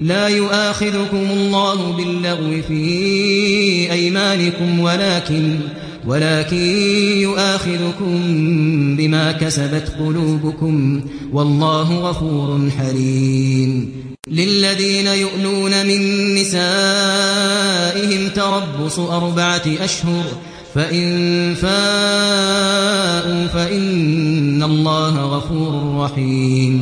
لا يؤاخذكم الله باللغو في أيمانكم ولكن ولكن يؤاخذكم بما كسبت قلوبكم. والله غفور حليم. للذين يؤلون من نسائهم تربص أربعة أشهر فإن فاءوا فإن الله غفور رحيم.